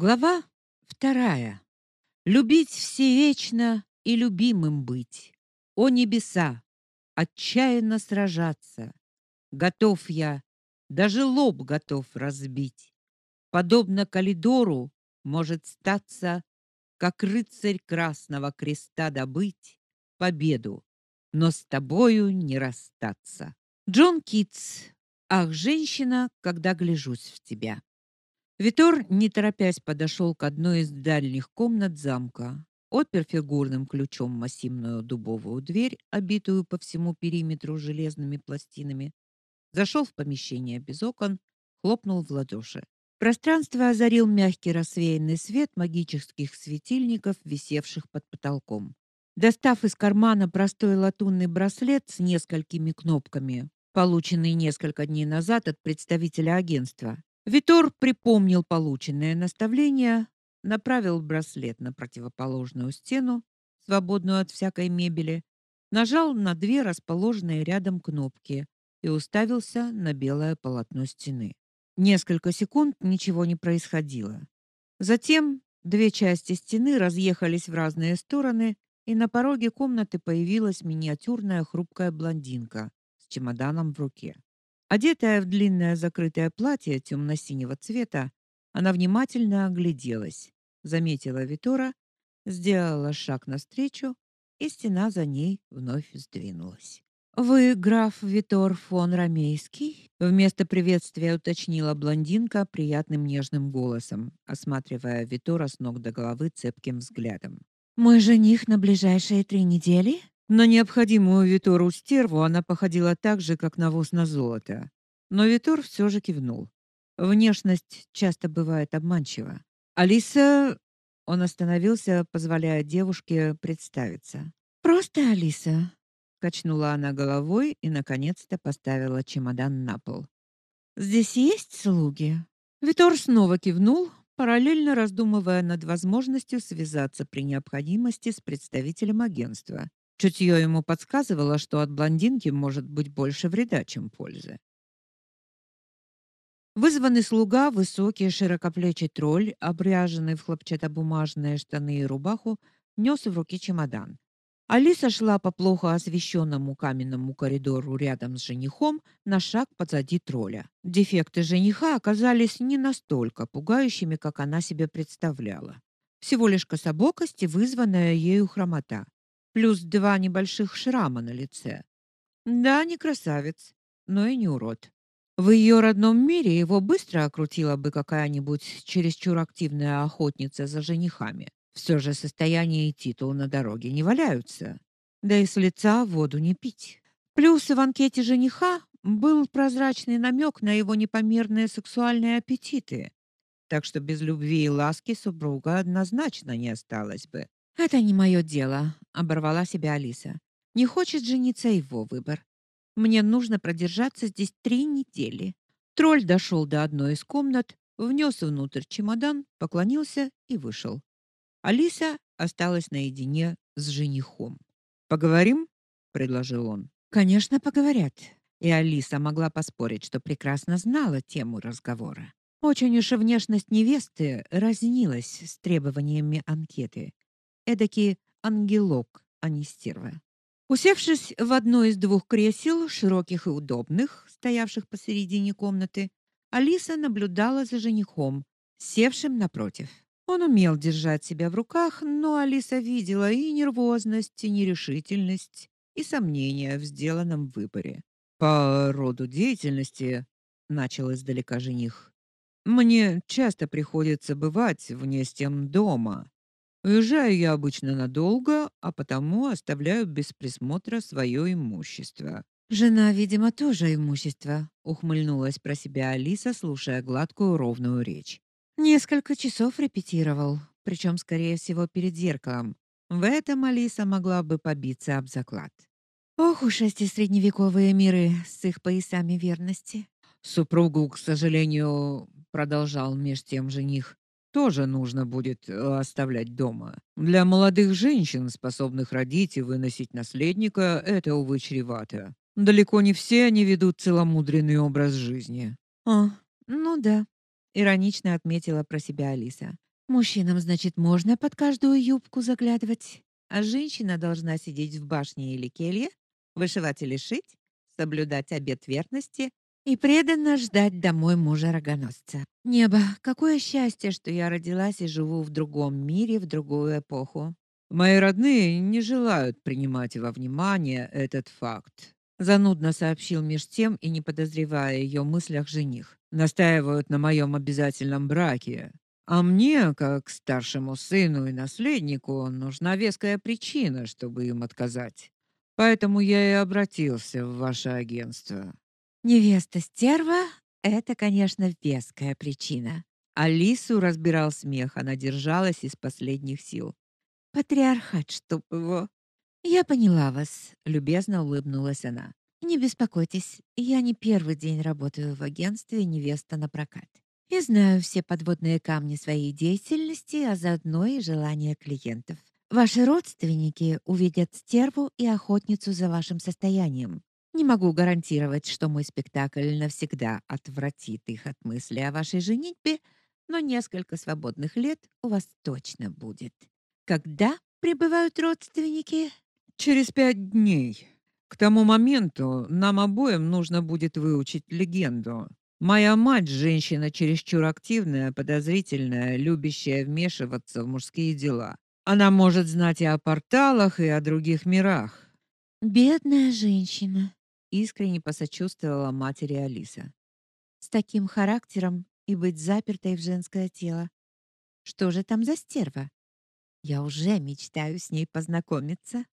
Глава вторая. Любить всевечно и любимым быть. О небеса, отчаянно сражаться. Готов я, даже лоб готов разбить. Подобно коридору может статься, как рыцарь красного креста добыть победу, но с тобою не расстаться. Джон Китс. Ах, женщина, когда гляжусь в тебя. Витор, не торопясь, подошел к одной из дальних комнат замка, отпер фигурным ключом массивную дубовую дверь, обитую по всему периметру железными пластинами, зашел в помещение без окон, хлопнул в ладоши. Пространство озарил мягкий рассеянный свет магических светильников, висевших под потолком. Достав из кармана простой латунный браслет с несколькими кнопками, полученный несколько дней назад от представителя агентства, Витор припомнил полученное наставление, направил браслет на противоположную стену, свободную от всякой мебели, нажал на две расположенные рядом кнопки и уставился на белое полотно стены. Несколько секунд ничего не происходило. Затем две части стены разъехались в разные стороны, и на пороге комнаты появилась миниатюрная хрупкая блондинка с чемоданом в руке. Одетая в длинное закрытое платье темно-синего цвета, она внимательно огляделась, заметила Витора, сделала шаг навстречу, и стена за ней вновь сдвинулась. Вы граф Витор фон Ромейский? Вместо приветствия уточнила блондинка приятным нежным голосом, осматривая Витора с ног до головы цепким взглядом. Мой жених на ближайшие три недели? На необходимую Витору стерву она походила так же, как навоз на золото. Но Витор все же кивнул. Внешность часто бывает обманчива. Алиса, он остановился, позволяя девушке представиться. Просто Алиса, качнула она головой и наконец-то поставила чемодан на пол. Здесь есть слуги. Витор снова кивнул, параллельно раздумывая над возможностью связаться при необходимости с представителем агентства. Чутье ему подсказывало, что от блондинки может быть больше вреда, чем пользы. Вызванный слуга, высокий, широкоплечий тролль, обряженный в хлопчатобумажные штаны и рубаху, нес в руке чемодан. Алиса шла по плохо освещенному каменному коридору рядом с женихом на шаг позади тролля. Дефекты жениха оказались не настолько пугающими, как она себе представляла. Всего лишь кособокость и вызванная ею хромота плюс два небольших шрама на лице. Да, не красавец, но и не урод. В ее родном мире его быстро окрутила бы какая-нибудь чересчур активная охотница за женихами. Все же состояние и титул на дороге не валяются. Да и с лица воду не пить. Плюс в анкете жениха был прозрачный намек на его непомерные сексуальные аппетиты. Так что без любви и ласки супруга однозначно не осталось бы. Это не мое дело, оборвала себя Алиса. Не хочет жениться его выбор. Мне нужно продержаться здесь три недели. Тролль дошел до одной из комнат, внес внутрь чемодан, поклонился и вышел. Алиса осталась наедине с женихом. Поговорим, предложил он. Конечно, поговорят. И Алиса могла поспорить, что прекрасно знала тему разговора. Очень уж внешность невесты разнилась с требованиями анкеты эдакий ангелок, а не стерва. Усевшись в одно из двух кресел, широких и удобных, стоявших посередине комнаты, Алиса наблюдала за женихом, севшим напротив. Он умел держать себя в руках, но Алиса видела и нервозность, и нерешительность, и сомнения в сделанном выборе. По роду деятельности начал издалека жених. Мне часто приходится бывать вне стен дома, Уезжаю я обычно надолго, а потому оставляю без присмотра свое имущество. Жена, видимо, тоже имущество, ухмыльнулась про себя Алиса, слушая гладкую ровную речь. Несколько часов репетировал, причем, скорее всего, перед зеркалом. В этом Алиса могла бы побиться об заклад. Ох уж эти средневековые миры с их поясами верности. Супругу, к сожалению, продолжал меж тем жених, тоже нужно будет э, оставлять дома. Для молодых женщин, способных родить и выносить наследника, это увы чревато. Далеко не все они ведут целомудренный образ жизни. А, ну да, иронично отметила про себя Алиса. Мужчинам, значит, можно под каждую юбку заглядывать, а женщина должна сидеть в башне или келье, вышивать или шить, соблюдать обет верности и преданно ждать домой мужа-рогоносца. Небо, какое счастье, что я родилась и живу в другом мире, в другую эпоху. Мои родные не желают принимать во внимание этот факт. Занудно сообщил меж тем и не подозревая ее мыслях жених. Настаивают на моем обязательном браке. А мне, как старшему сыну и наследнику, нужна веская причина, чтобы им отказать. Поэтому я и обратился в ваше агентство. Невеста стерва это, конечно, веская причина. Алису разбирал смех, она держалась из последних сил. Патриархат, чтоб его. Я поняла вас, любезно улыбнулась она. Не беспокойтесь, я не первый день работаю в агентстве Невеста на прокат. И знаю все подводные камни своей деятельности, а заодно и желания клиентов. Ваши родственники увидят стерву и охотницу за вашим состоянием. Не могу гарантировать, что мой спектакль навсегда отвратит их от мысли о вашей женитьбе, но несколько свободных лет у вас точно будет. Когда прибывают родственники? Через пять дней. К тому моменту нам обоим нужно будет выучить легенду. Моя мать женщина чересчур активная, подозрительная, любящая вмешиваться в мужские дела. Она может знать и о порталах, и о других мирах. Бедная женщина, искренне посочувствовала матери Алиса. С таким характером и быть запертой в женское тело. Что же там за стерва? Я уже мечтаю с ней познакомиться.